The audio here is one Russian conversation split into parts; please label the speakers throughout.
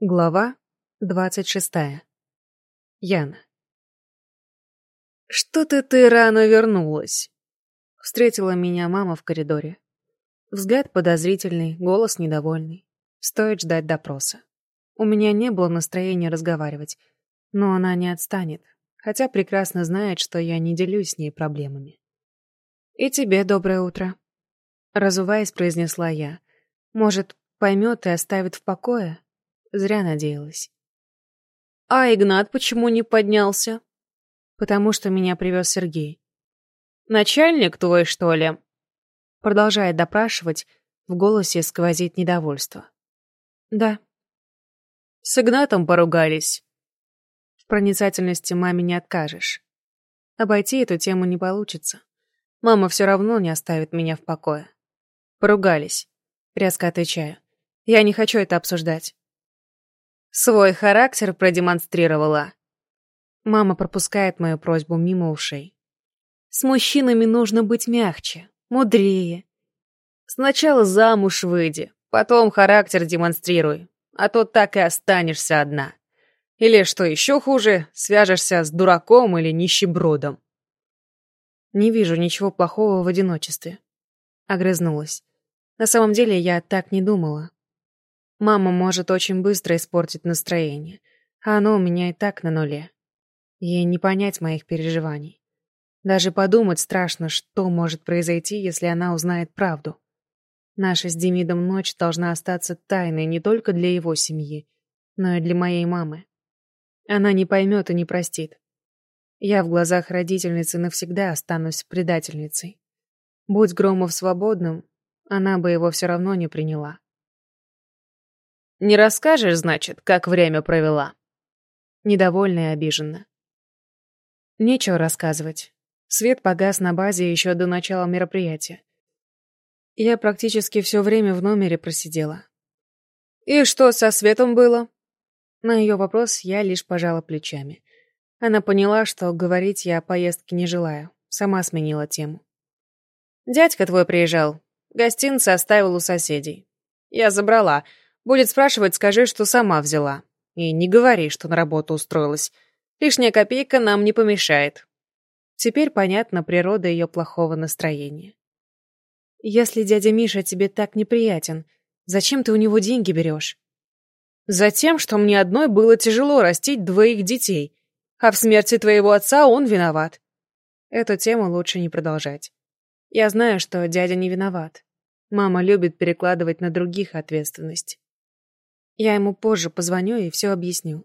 Speaker 1: Глава двадцать шестая. Яна. «Что-то ты рано вернулась», — встретила меня мама в коридоре. Взгляд подозрительный, голос недовольный. Стоит ждать допроса. У меня не было настроения разговаривать, но она не отстанет, хотя прекрасно знает, что я не делюсь с ней проблемами. «И тебе доброе утро», — разуваясь, произнесла я. «Может, поймет и оставит в покое?» Зря надеялась. «А Игнат почему не поднялся?» «Потому что меня привез Сергей». «Начальник твой, что ли?» Продолжает допрашивать, в голосе сквозит недовольство. «Да». «С Игнатом поругались?» В проницательности маме не откажешь. Обойти эту тему не получится. Мама все равно не оставит меня в покое. «Поругались», — резко отвечаю. «Я не хочу это обсуждать. Свой характер продемонстрировала. Мама пропускает мою просьбу мимо ушей. С мужчинами нужно быть мягче, мудрее. Сначала замуж выйди, потом характер демонстрируй, а то так и останешься одна. Или, что еще хуже, свяжешься с дураком или нищебродом. Не вижу ничего плохого в одиночестве. Огрызнулась. На самом деле я так не думала. Мама может очень быстро испортить настроение, а оно у меня и так на нуле. Ей не понять моих переживаний. Даже подумать страшно, что может произойти, если она узнает правду. Наша с Демидом ночь должна остаться тайной не только для его семьи, но и для моей мамы. Она не поймет и не простит. Я в глазах родительницы навсегда останусь предательницей. Будь Громов свободным, она бы его все равно не приняла. Не расскажешь, значит, как время провела?» Недовольна и обижена. Нечего рассказывать. Свет погас на базе еще до начала мероприятия. Я практически все время в номере просидела. «И что со светом было?» На ее вопрос я лишь пожала плечами. Она поняла, что говорить я о поездке не желаю. Сама сменила тему. «Дядька твой приезжал. Гостиницы оставил у соседей. Я забрала. Будет спрашивать, скажи, что сама взяла. И не говори, что на работу устроилась. Лишняя копейка нам не помешает. Теперь понятна природа ее плохого настроения. Если дядя Миша тебе так неприятен, зачем ты у него деньги берешь? Затем, что мне одной было тяжело растить двоих детей, а в смерти твоего отца он виноват. Эту тему лучше не продолжать. Я знаю, что дядя не виноват. Мама любит перекладывать на других ответственность. Я ему позже позвоню и все объясню.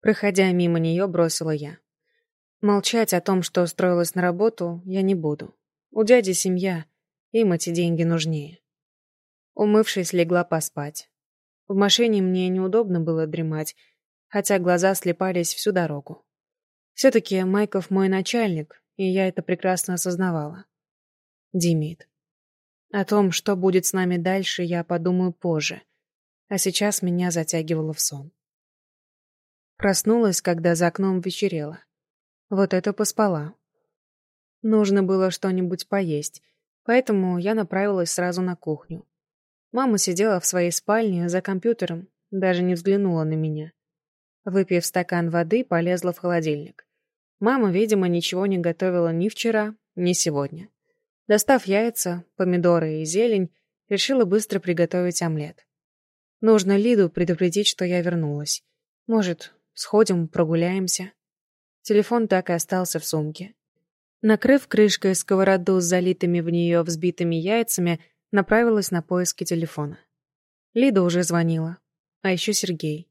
Speaker 1: Проходя мимо нее, бросила я. Молчать о том, что устроилась на работу, я не буду. У дяди семья, им эти деньги нужнее. Умывшись, легла поспать. В машине мне неудобно было дремать, хотя глаза слепались всю дорогу. Все-таки Майков мой начальник, и я это прекрасно осознавала. Димит. О том, что будет с нами дальше, я подумаю позже — а сейчас меня затягивало в сон. Проснулась, когда за окном вечерело. Вот это поспала. Нужно было что-нибудь поесть, поэтому я направилась сразу на кухню. Мама сидела в своей спальне за компьютером, даже не взглянула на меня. Выпив стакан воды, полезла в холодильник. Мама, видимо, ничего не готовила ни вчера, ни сегодня. Достав яйца, помидоры и зелень, решила быстро приготовить омлет. Нужно Лиду предупредить, что я вернулась. Может, сходим, прогуляемся? Телефон так и остался в сумке. Накрыв крышкой сковороду с залитыми в нее взбитыми яйцами, направилась на поиски телефона. Лида уже звонила. А еще Сергей.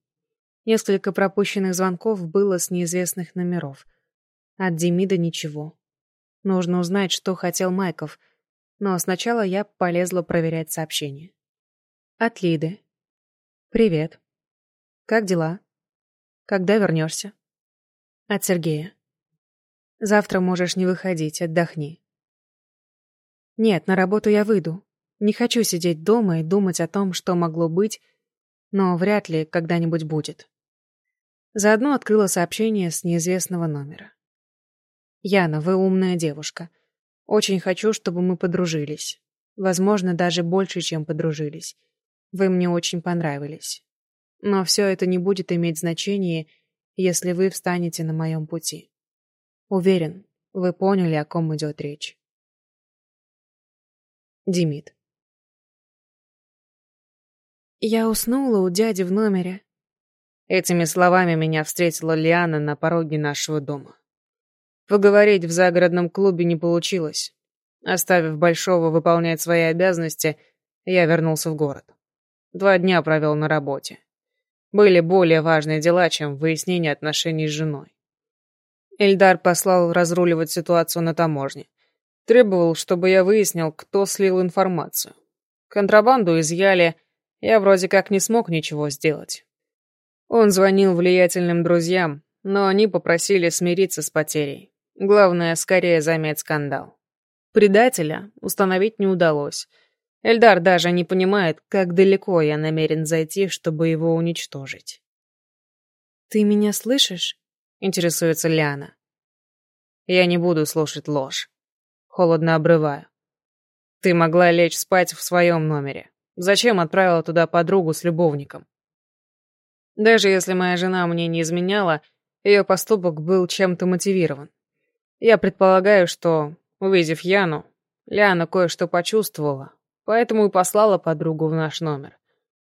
Speaker 1: Несколько пропущенных звонков было с неизвестных номеров. От Демида ничего. Нужно узнать, что хотел Майков. Но сначала я полезла проверять сообщение. От Лиды. «Привет. Как дела? Когда вернешься?» От Сергея. «Завтра можешь не выходить, отдохни». «Нет, на работу я выйду. Не хочу сидеть дома и думать о том, что могло быть, но вряд ли когда-нибудь будет». Заодно открыла сообщение с неизвестного номера. «Яна, вы умная девушка. Очень хочу, чтобы мы подружились. Возможно, даже больше, чем подружились. Вы мне очень понравились. Но все это не будет иметь значения, если вы встанете на моем пути. Уверен, вы поняли, о ком идет речь. Димит. Я уснула у дяди в номере.
Speaker 2: Этими словами меня встретила Лиана на пороге нашего дома. Поговорить в загородном клубе не получилось. Оставив Большого выполнять свои обязанности, я вернулся в город. Два дня провел на работе. Были более важные дела, чем выяснение отношений с женой. Эльдар послал разруливать ситуацию на таможне. Требовал, чтобы я выяснил, кто слил информацию. Контрабанду изъяли, я вроде как не смог ничего сделать. Он звонил влиятельным друзьям, но они попросили смириться с потерей. Главное, скорее замять скандал. Предателя установить не удалось. Эльдар даже не понимает, как далеко я намерен зайти, чтобы его уничтожить.
Speaker 1: «Ты меня слышишь?» — интересуется Ляна.
Speaker 2: «Я не буду слушать ложь. Холодно обрываю. Ты могла лечь спать в своем номере. Зачем отправила туда подругу с любовником? Даже если моя жена мне не изменяла, ее поступок был чем-то мотивирован. Я предполагаю, что Увидев Яну, Ляна кое-что почувствовала, поэтому и послала подругу в наш номер.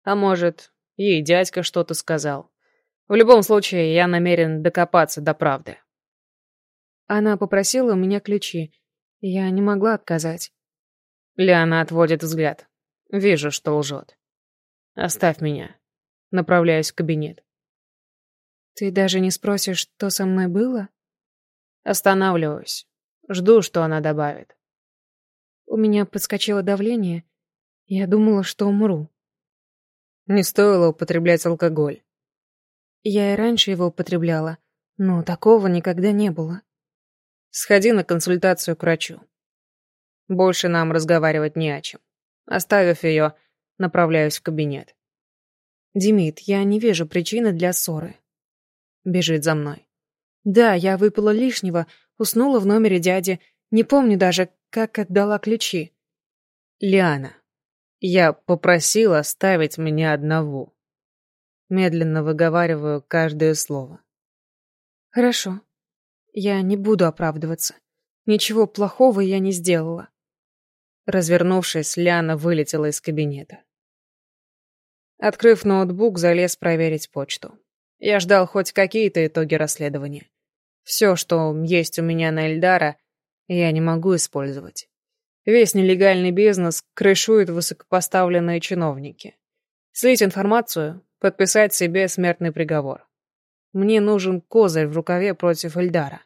Speaker 2: А может, ей дядька что-то сказал. В любом случае, я намерен докопаться до правды.
Speaker 1: Она попросила у меня ключи. Я не могла отказать.
Speaker 2: Ляна отводит взгляд. Вижу, что лжет. Оставь меня. Направляюсь в кабинет.
Speaker 1: Ты даже не спросишь, что со мной было?
Speaker 2: Останавливаюсь. Жду, что она добавит.
Speaker 1: У меня подскочило давление. Я думала, что умру.
Speaker 2: Не стоило употреблять алкоголь.
Speaker 1: Я и раньше его употребляла, но такого никогда не было.
Speaker 2: Сходи на консультацию к врачу. Больше нам разговаривать не о чем. Оставив ее, направляюсь в кабинет.
Speaker 1: Димит, я не вижу причины для ссоры. Бежит за мной. Да, я выпила лишнего, Уснула в номере дяди. Не помню даже, как отдала ключи.
Speaker 2: Лиана, я попросила оставить меня одного. Медленно выговариваю каждое слово.
Speaker 1: Хорошо. Я не буду оправдываться. Ничего плохого я не сделала.
Speaker 2: Развернувшись, Ляна вылетела из кабинета. Открыв ноутбук, залез проверить почту. Я ждал хоть какие-то итоги расследования. Все, что есть у меня на Эльдара, я не могу использовать. Весь нелегальный бизнес крышуют высокопоставленные чиновники. Слить информацию, подписать себе смертный приговор. Мне нужен козырь в рукаве против Эльдара.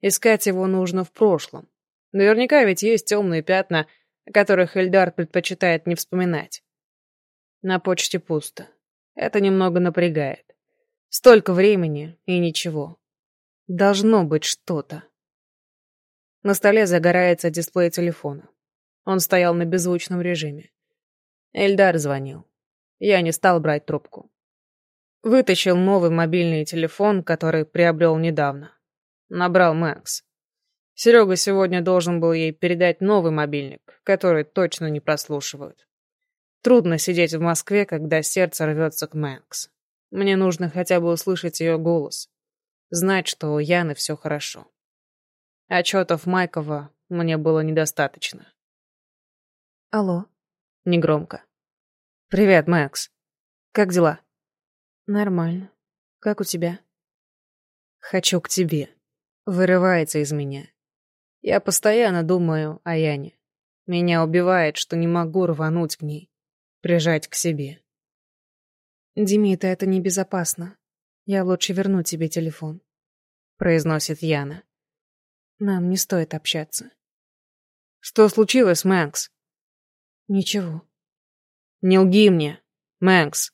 Speaker 2: Искать его нужно в прошлом. Наверняка ведь есть темные пятна, о которых Эльдар предпочитает не вспоминать. На почте пусто. Это немного напрягает. Столько времени и ничего. Должно быть что-то. На столе загорается дисплей телефона. Он стоял на беззвучном режиме. Эльдар звонил. Я не стал брать трубку. Вытащил новый мобильный телефон, который приобрел недавно. Набрал Мэкс. Серега сегодня должен был ей передать новый мобильник, который точно не прослушивают. Трудно сидеть в Москве, когда сердце рвется к Мэнкс. Мне нужно хотя бы услышать ее голос знать, что у Яны все хорошо. Отчетов Майкова мне было недостаточно.
Speaker 1: Алло.
Speaker 2: Негромко. Привет, Макс. Как дела?
Speaker 1: Нормально. Как у тебя?
Speaker 2: Хочу к тебе. Вырывается из меня. Я постоянно думаю о Яне. Меня убивает, что не могу рвануть к ней, прижать к себе.
Speaker 1: Димита, это небезопасно. Я лучше верну тебе телефон», — произносит Яна. «Нам не стоит общаться».
Speaker 2: «Что случилось, Мэнкс?»
Speaker 1: «Ничего».
Speaker 2: «Не лги мне, Мэнкс».